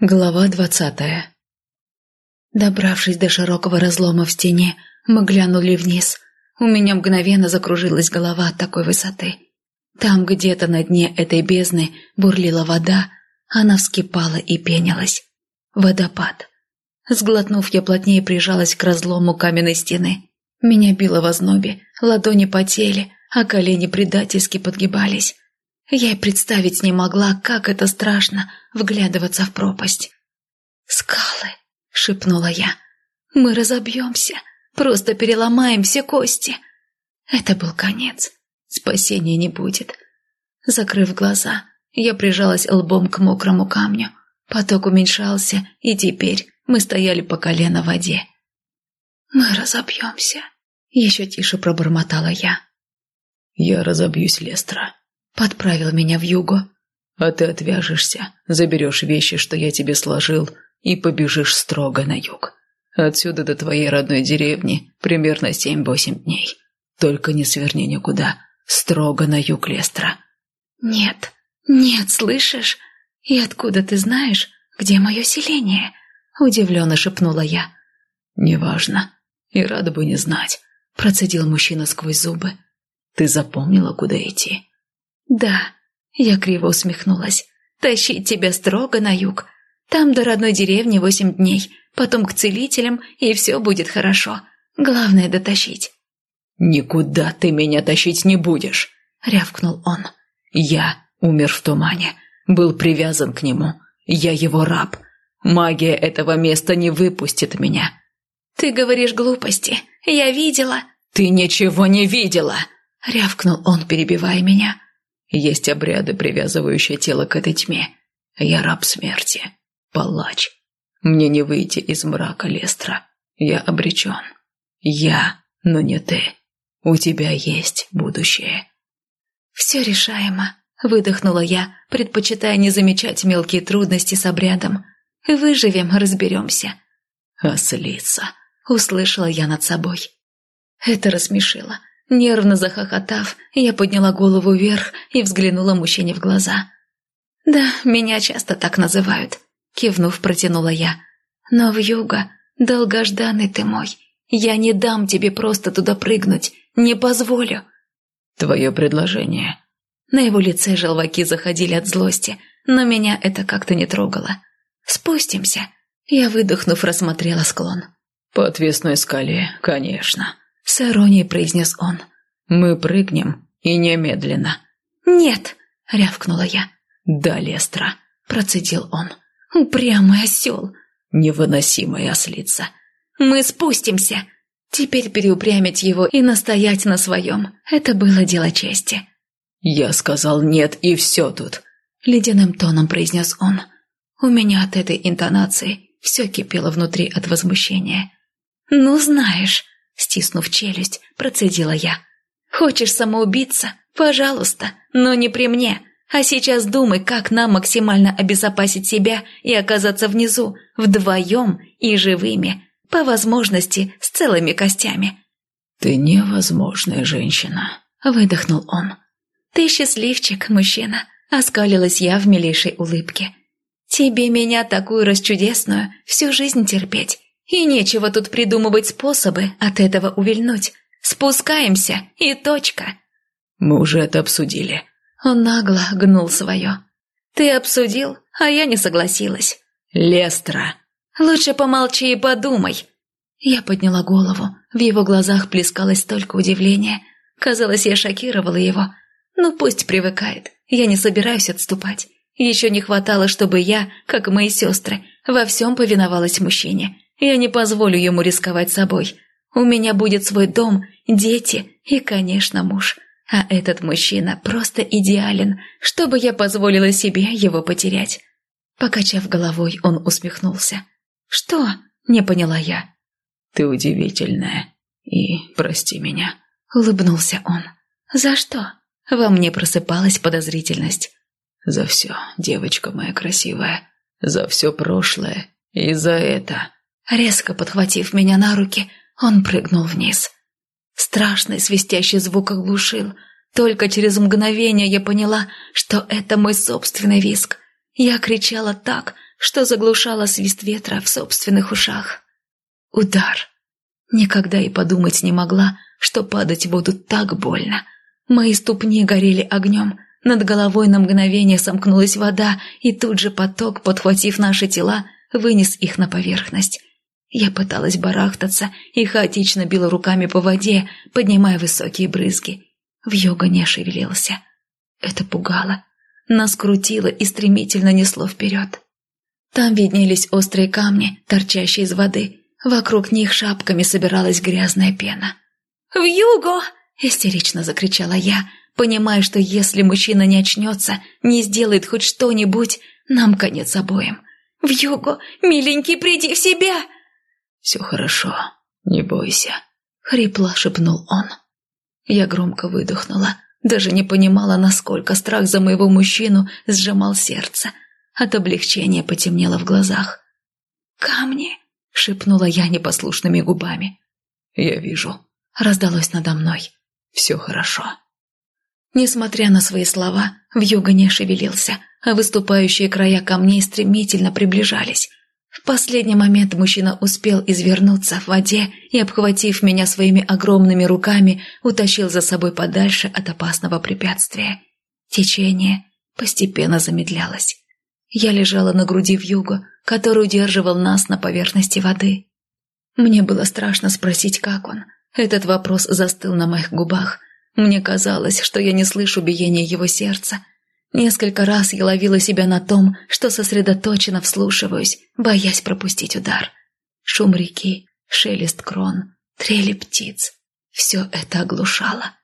Глава двадцатая Добравшись до широкого разлома в стене, мы глянули вниз. У меня мгновенно закружилась голова от такой высоты. Там где-то на дне этой бездны бурлила вода, она вскипала и пенилась. Водопад. Сглотнув, я плотнее прижалась к разлому каменной стены. Меня било в ознобе, ладони потели, а колени предательски подгибались. Я и представить не могла, как это страшно вглядываться в пропасть. «Скалы!» — шепнула я. «Мы разобьемся, просто переломаем все кости!» Это был конец. Спасения не будет. Закрыв глаза, я прижалась лбом к мокрому камню. Поток уменьшался, и теперь мы стояли по колено в воде. «Мы разобьемся», — еще тише пробормотала я. «Я разобьюсь, Лестра», подправил меня в югу. «А ты отвяжешься, заберешь вещи, что я тебе сложил, и побежишь строго на юг. Отсюда до твоей родной деревни примерно семь-восемь дней. Только не сверни никуда, строго на юг Лестра». «Нет, нет, слышишь? И откуда ты знаешь, где мое селение?» Удивленно шепнула я. «Неважно, и рада бы не знать», процедил мужчина сквозь зубы. «Ты запомнила, куда идти?» «Да», — я криво усмехнулась, — «тащить тебя строго на юг. Там до родной деревни восемь дней, потом к целителям, и все будет хорошо. Главное — дотащить». «Никуда ты меня тащить не будешь», — рявкнул он. «Я умер в тумане, был привязан к нему. Я его раб. Магия этого места не выпустит меня». «Ты говоришь глупости. Я видела». «Ты ничего не видела!» — рявкнул он, перебивая меня. Есть обряды, привязывающие тело к этой тьме. Я раб смерти, палач. Мне не выйти из мрака Лестра. Я обречен. Я, но не ты. У тебя есть будущее. Все решаемо, выдохнула я, предпочитая не замечать мелкие трудности с обрядом. Выживем, разберемся. Ослица, услышала я над собой. Это рассмешило. Нервно захохотав, я подняла голову вверх и взглянула мужчине в глаза. «Да, меня часто так называют», — кивнув, протянула я. «Но в юго, долгожданный ты мой, я не дам тебе просто туда прыгнуть, не позволю». «Твое предложение». На его лице желваки заходили от злости, но меня это как-то не трогало. «Спустимся». Я, выдохнув, рассмотрела склон. «По отвесной скале, конечно», с иронией произнес он. «Мы прыгнем, и немедленно». «Нет!» — рявкнула я. «Да, Лестра», — процедил он. «Упрямый осел!» «Невыносимая ослица!» «Мы спустимся!» Теперь переупрямить его и настоять на своем – это было дело чести. «Я сказал нет, и все тут», – ледяным тоном произнес он. У меня от этой интонации все кипело внутри от возмущения. «Ну, знаешь», Стиснув челюсть, процедила я. «Хочешь самоубиться? Пожалуйста, но не при мне. А сейчас думай, как нам максимально обезопасить себя и оказаться внизу, вдвоем и живыми, по возможности с целыми костями». «Ты невозможная женщина», — выдохнул он. «Ты счастливчик, мужчина», — оскалилась я в милейшей улыбке. «Тебе меня такую расчудесную всю жизнь терпеть. И нечего тут придумывать способы от этого увильнуть. Спускаемся, и точка. Мы уже это обсудили. Он нагло гнул свое. Ты обсудил, а я не согласилась. Лестра. Лучше помолчи и подумай. Я подняла голову. В его глазах плескалось столько удивления. Казалось, я шокировала его. Ну пусть привыкает. Я не собираюсь отступать. Еще не хватало, чтобы я, как мои сестры, во всем повиновалась мужчине. Я не позволю ему рисковать собой. У меня будет свой дом, дети и, конечно, муж. А этот мужчина просто идеален, чтобы я позволила себе его потерять. Покачав головой, он усмехнулся. «Что?» – не поняла я. «Ты удивительная. И прости меня», – улыбнулся он. «За что?» Во мне просыпалась подозрительность. «За все, девочка моя красивая. За все прошлое. И за это...» Резко подхватив меня на руки, он прыгнул вниз. Страшный свистящий звук оглушил. Только через мгновение я поняла, что это мой собственный виск. Я кричала так, что заглушало свист ветра в собственных ушах. Удар. Никогда и подумать не могла, что падать буду так больно. Мои ступни горели огнем, над головой на мгновение сомкнулась вода, и тут же поток, подхватив наши тела, вынес их на поверхность. Я пыталась барахтаться и хаотично била руками по воде, поднимая высокие брызги. Вьюга не шевелился. Это пугало. Нас крутило и стремительно несло вперед. Там виднелись острые камни, торчащие из воды. Вокруг них шапками собиралась грязная пена. «Вьюго!» – истерично закричала я, понимая, что если мужчина не очнется, не сделает хоть что-нибудь, нам конец обоим. «Вьюго, миленький, приди в себя!» «Все хорошо, не бойся», — хрипло шепнул он. Я громко выдохнула, даже не понимала, насколько страх за моего мужчину сжимал сердце. От облегчения потемнело в глазах. «Камни!» — шепнула я непослушными губами. «Я вижу», — раздалось надо мной. «Все хорошо». Несмотря на свои слова, вьюга не шевелился, а выступающие края камней стремительно приближались. В последний момент мужчина успел извернуться в воде и, обхватив меня своими огромными руками, утащил за собой подальше от опасного препятствия. Течение постепенно замедлялось. Я лежала на груди вьюга, который удерживал нас на поверхности воды. Мне было страшно спросить, как он. Этот вопрос застыл на моих губах. Мне казалось, что я не слышу биения его сердца, Несколько раз я ловила себя на том, что сосредоточенно вслушиваюсь, боясь пропустить удар. Шум реки, шелест крон, трели птиц — все это оглушало.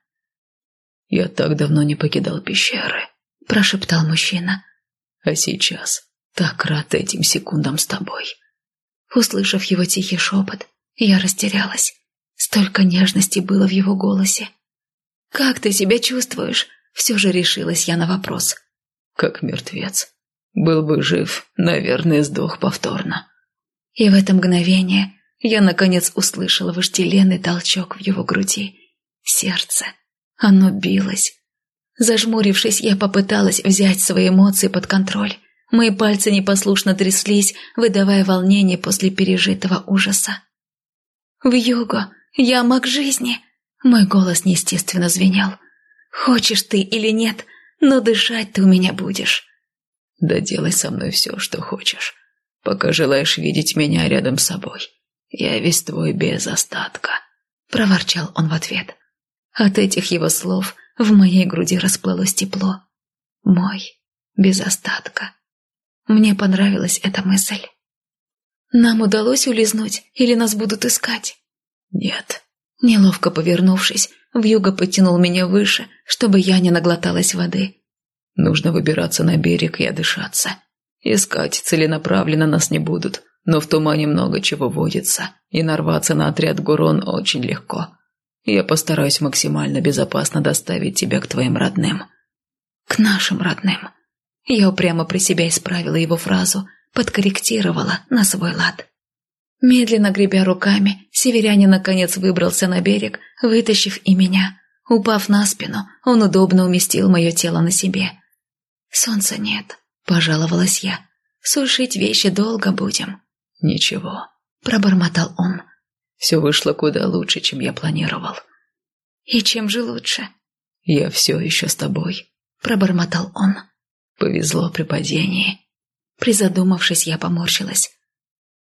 «Я так давно не покидал пещеры», — прошептал мужчина. «А сейчас так рад этим секундам с тобой». Услышав его тихий шепот, я растерялась. Столько нежности было в его голосе. «Как ты себя чувствуешь?» Все же решилась я на вопрос. Как мертвец. Был бы жив, наверное, сдох повторно. И в это мгновение я, наконец, услышала вожделенный толчок в его груди. Сердце. Оно билось. Зажмурившись, я попыталась взять свои эмоции под контроль. Мои пальцы непослушно тряслись, выдавая волнение после пережитого ужаса. «В йогу! Я маг жизни!» Мой голос неестественно звенел. Хочешь ты или нет, но дышать ты у меня будешь. Да делай со мной все, что хочешь. Пока желаешь видеть меня рядом с собой. Я весь твой без остатка. Проворчал он в ответ. От этих его слов в моей груди расплылось тепло. Мой, без остатка. Мне понравилась эта мысль. Нам удалось улизнуть или нас будут искать? Нет. Неловко повернувшись, Вьюга потянул меня выше, чтобы я не наглоталась воды. Нужно выбираться на берег и отдышаться. Искать целенаправленно нас не будут, но в тумане много чего водится, и нарваться на отряд Гурон очень легко. Я постараюсь максимально безопасно доставить тебя к твоим родным. К нашим родным. Я упрямо при себя исправила его фразу, подкорректировала на свой лад. Медленно гребя руками, северянин наконец выбрался на берег, вытащив и меня. Упав на спину, он удобно уместил мое тело на себе. «Солнца нет», — пожаловалась я. «Сушить вещи долго будем». «Ничего», — пробормотал он. «Все вышло куда лучше, чем я планировал». «И чем же лучше?» «Я все еще с тобой», — пробормотал он. «Повезло при падении». Призадумавшись, я поморщилась.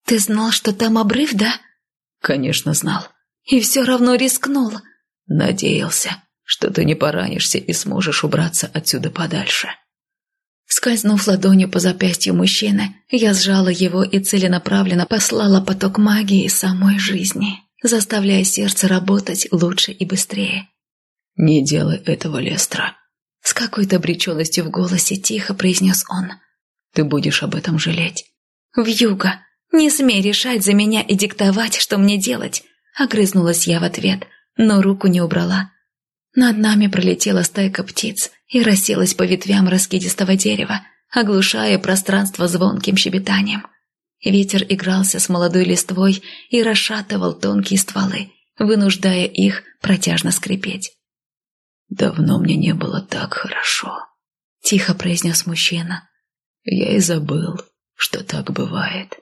«Ты знал, что там обрыв, да?» «Конечно знал». «И все равно рискнул». «Надеялся, что ты не поранишься и сможешь убраться отсюда подальше». Скользнув ладонью по запястью мужчины, я сжала его и целенаправленно послала поток магии самой жизни, заставляя сердце работать лучше и быстрее. «Не делай этого, Лестра», — с какой-то обреченностью в голосе тихо произнес он. «Ты будешь об этом жалеть». «Вьюга, «Не смей решать за меня и диктовать, что мне делать», — огрызнулась я в ответ, но руку не убрала. Над нами пролетела стайка птиц и расселась по ветвям раскидистого дерева, оглушая пространство звонким щебетанием. Ветер игрался с молодой листвой и расшатывал тонкие стволы, вынуждая их протяжно скрипеть. «Давно мне не было так хорошо», — тихо произнес мужчина. «Я и забыл, что так бывает.